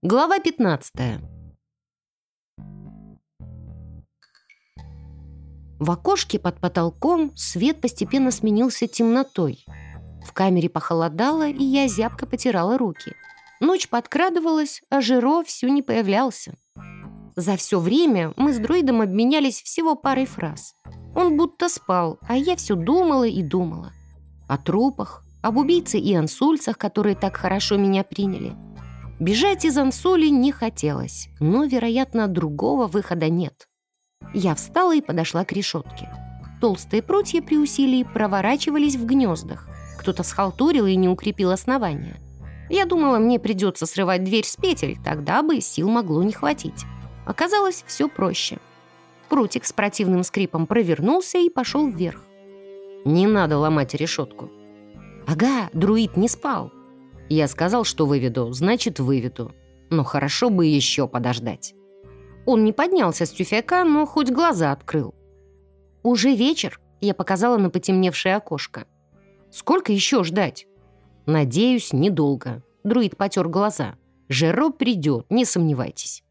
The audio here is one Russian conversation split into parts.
Глава 15 В окошке под потолком свет постепенно сменился темнотой. В камере похолодало, и я зябко потирала руки. Ночь подкрадывалась, а Жиро всю не появлялся. За все время мы с друидом обменялись всего парой фраз. Он будто спал, а я все думала и думала. О трупах, об убийце и ансульцах, которые так хорошо меня приняли – Бежать из Ансоли не хотелось, но, вероятно, другого выхода нет. Я встала и подошла к решетке. Толстые прутья при усилии проворачивались в гнездах. Кто-то схалтурил и не укрепил основания. Я думала, мне придется срывать дверь с петель, тогда бы сил могло не хватить. Оказалось, все проще. Прутик с противным скрипом провернулся и пошел вверх. Не надо ломать решетку. Ага, друид не спал. Я сказал, что выведу, значит, выведу. Но хорошо бы еще подождать. Он не поднялся с тюфяка, но хоть глаза открыл. «Уже вечер», — я показала на потемневшее окошко. «Сколько еще ждать?» «Надеюсь, недолго». Друид потер глаза. «Жеро придет, не сомневайтесь».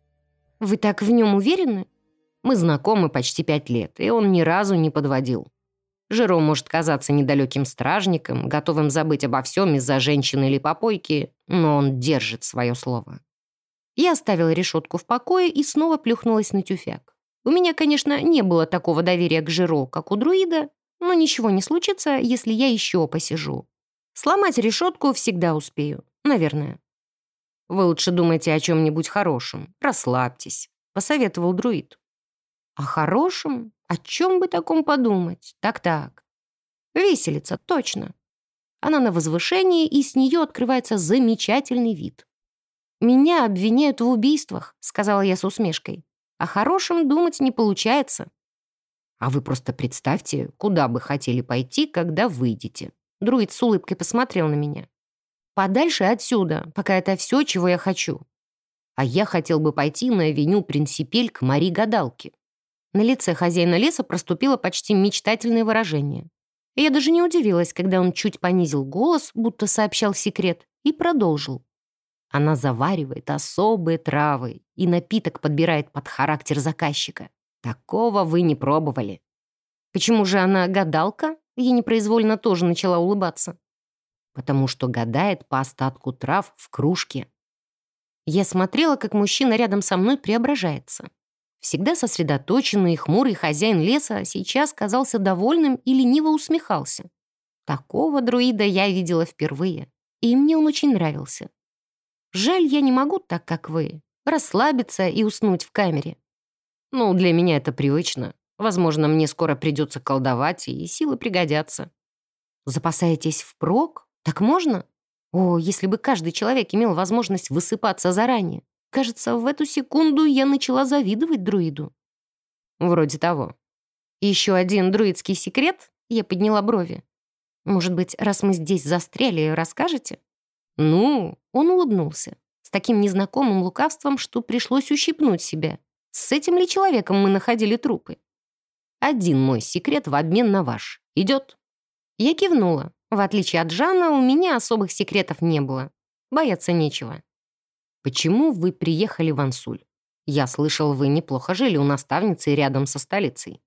«Вы так в нем уверены?» «Мы знакомы почти пять лет, и он ни разу не подводил. Жиро может казаться недалеким стражником, готовым забыть обо всем из-за женщины или попойки, но он держит свое слово. Я оставила решетку в покое и снова плюхнулась на тюфяк. У меня, конечно, не было такого доверия к Жиро, как у друида, но ничего не случится, если я еще посижу. Сломать решетку всегда успею, наверное. «Вы лучше думайте о чем-нибудь хорошем. Расслабьтесь», — посоветовал друид. «О хорошем? О чем бы таком подумать? Так-так. Виселица, точно. Она на возвышении, и с нее открывается замечательный вид. «Меня обвиняют в убийствах», — сказала я с усмешкой. «О хорошем думать не получается». «А вы просто представьте, куда бы хотели пойти, когда выйдете». Друид с улыбкой посмотрел на меня. «Подальше отсюда, пока это все, чего я хочу. А я хотел бы пойти на авеню Принципель к Мари Гадалке. На лице хозяина леса проступило почти мечтательное выражение. Я даже не удивилась, когда он чуть понизил голос, будто сообщал секрет, и продолжил. Она заваривает особые травы и напиток подбирает под характер заказчика. Такого вы не пробовали. Почему же она гадалка? Я непроизвольно тоже начала улыбаться. Потому что гадает по остатку трав в кружке. Я смотрела, как мужчина рядом со мной преображается. Всегда сосредоточенный и хмурый хозяин леса сейчас казался довольным и лениво усмехался. Такого друида я видела впервые, и мне он очень нравился. Жаль, я не могу так, как вы, расслабиться и уснуть в камере. Ну, для меня это привычно. Возможно, мне скоро придется колдовать, и силы пригодятся. Запасаетесь впрок? Так можно? О, если бы каждый человек имел возможность высыпаться заранее. Кажется, в эту секунду я начала завидовать друиду. Вроде того. Еще один друидский секрет? Я подняла брови. Может быть, раз мы здесь застряли, расскажете? Ну, он улыбнулся. С таким незнакомым лукавством, что пришлось ущипнуть себя. С этим ли человеком мы находили трупы? Один мой секрет в обмен на ваш. Идет? Я кивнула. В отличие от Жана, у меня особых секретов не было. Бояться нечего. Почему вы приехали в Ансуль? Я слышал, вы неплохо жили у наставницы рядом со столицей».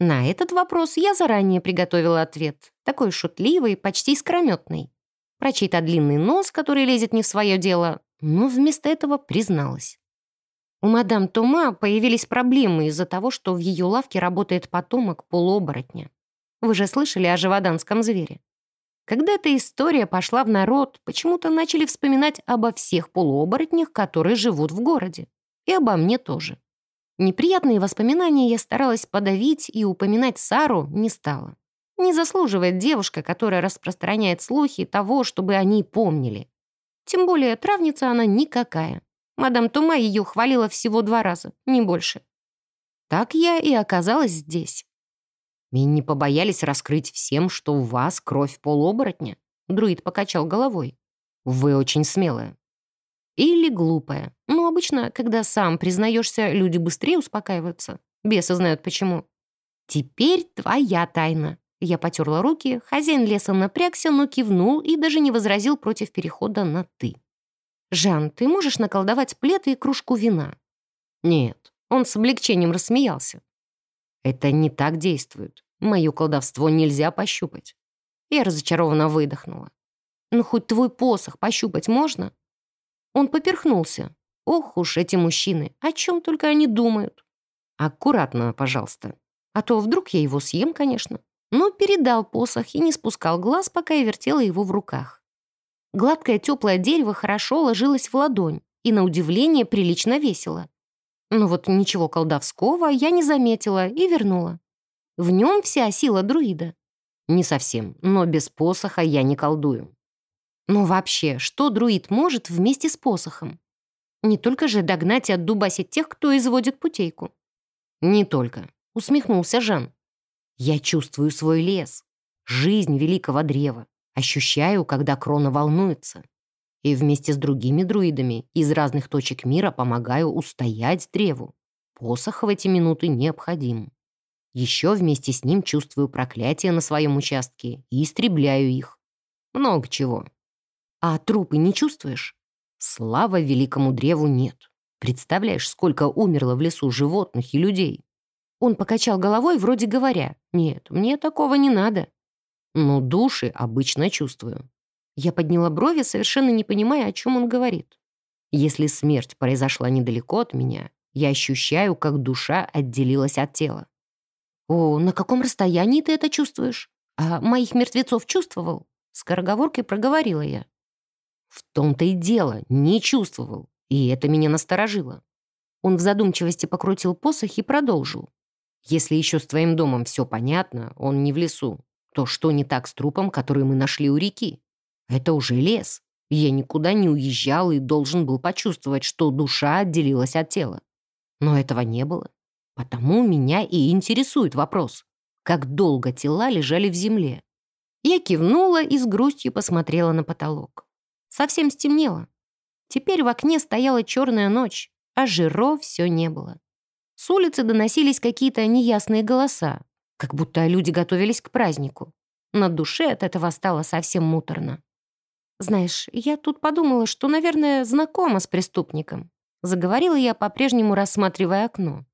На этот вопрос я заранее приготовила ответ, такой шутливый, почти искрометный. Про чей-то длинный нос, который лезет не в свое дело, но вместо этого призналась. У мадам Тома появились проблемы из-за того, что в ее лавке работает потомок полуоборотня. Вы же слышали о живоданском звере? Когда эта история пошла в народ, почему-то начали вспоминать обо всех полуоборотнях, которые живут в городе. И обо мне тоже. Неприятные воспоминания я старалась подавить и упоминать Сару не стала. Не заслуживает девушка, которая распространяет слухи того, чтобы они помнили. Тем более травница она никакая. Мадам Тума ее хвалила всего два раза, не больше. Так я и оказалась здесь. И не побоялись раскрыть всем, что у вас кровь полуоборотня?» Друид покачал головой. «Вы очень смелая». «Или глупая. Но обычно, когда сам признаешься, люди быстрее успокаиваются. Бесы знают почему». «Теперь твоя тайна». Я потерла руки, хозяин леса напрягся, но кивнул и даже не возразил против перехода на «ты». «Жан, ты можешь наколдовать плед и кружку вина?» «Нет», он с облегчением рассмеялся. «Это не так действует. Мое колдовство нельзя пощупать». Я разочарованно выдохнула. «Ну, хоть твой посох пощупать можно?» Он поперхнулся. «Ох уж эти мужчины, о чем только они думают!» «Аккуратно, пожалуйста. А то вдруг я его съем, конечно». Но передал посох и не спускал глаз, пока я вертела его в руках. Гладкое теплое дерево хорошо ложилось в ладонь и, на удивление, прилично весело. Но вот ничего колдовского я не заметила и вернула. В нем вся сила друида. Не совсем, но без посоха я не колдую. Но вообще, что друид может вместе с посохом? Не только же догнать и отдубасить тех, кто изводит путейку. Не только, усмехнулся Жан. Я чувствую свой лес, жизнь великого древа, ощущаю, когда крона волнуется. И вместе с другими друидами из разных точек мира помогаю устоять древу. Посох в эти минуты необходим. Еще вместе с ним чувствую проклятие на своем участке и истребляю их. Много чего. А трупы не чувствуешь? Слава великому древу нет. Представляешь, сколько умерло в лесу животных и людей? Он покачал головой, вроде говоря, «Нет, мне такого не надо». Но души обычно чувствую. Я подняла брови, совершенно не понимая, о чем он говорит. Если смерть произошла недалеко от меня, я ощущаю, как душа отделилась от тела. «О, на каком расстоянии ты это чувствуешь? А моих мертвецов чувствовал?» Скороговоркой проговорила я. В том-то и дело, не чувствовал, и это меня насторожило. Он в задумчивости покрутил посох и продолжил. Если еще с твоим домом все понятно, он не в лесу, то что не так с трупом, который мы нашли у реки? Это уже лес. Я никуда не уезжал и должен был почувствовать, что душа отделилась от тела. Но этого не было. Потому меня и интересует вопрос, как долго тела лежали в земле. Я кивнула и с грустью посмотрела на потолок. Совсем стемнело. Теперь в окне стояла черная ночь, а Жиро все не было. С улицы доносились какие-то неясные голоса, как будто люди готовились к празднику. На душе от этого стало совсем муторно. «Знаешь, я тут подумала, что, наверное, знакома с преступником», заговорила я, по-прежнему рассматривая окно.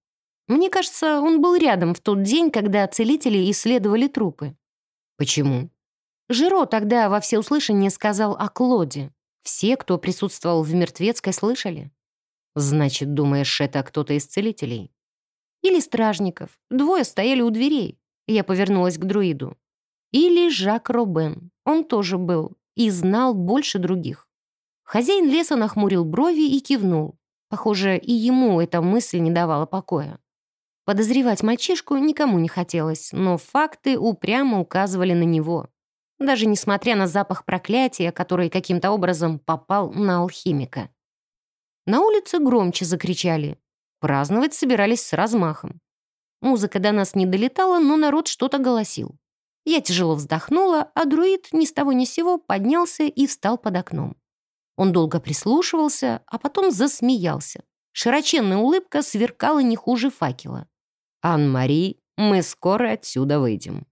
Мне кажется, он был рядом в тот день, когда целители исследовали трупы. Почему? Жиро тогда во всеуслышание сказал о Клоде. Все, кто присутствовал в мертвецкой, слышали. Значит, думаешь, это кто-то из целителей? Или стражников. Двое стояли у дверей. Я повернулась к друиду. Или Жак Робен. Он тоже был и знал больше других. Хозяин леса нахмурил брови и кивнул. Похоже, и ему эта мысль не давала покоя. Подозревать мальчишку никому не хотелось, но факты упрямо указывали на него. Даже несмотря на запах проклятия, который каким-то образом попал на алхимика. На улице громче закричали. Праздновать собирались с размахом. Музыка до нас не долетала, но народ что-то голосил. Я тяжело вздохнула, а друид ни с того ни сего поднялся и встал под окном. Он долго прислушивался, а потом засмеялся. Широченная улыбка сверкала не хуже факела. «Ан-Мари, мы скоро отсюда выйдем».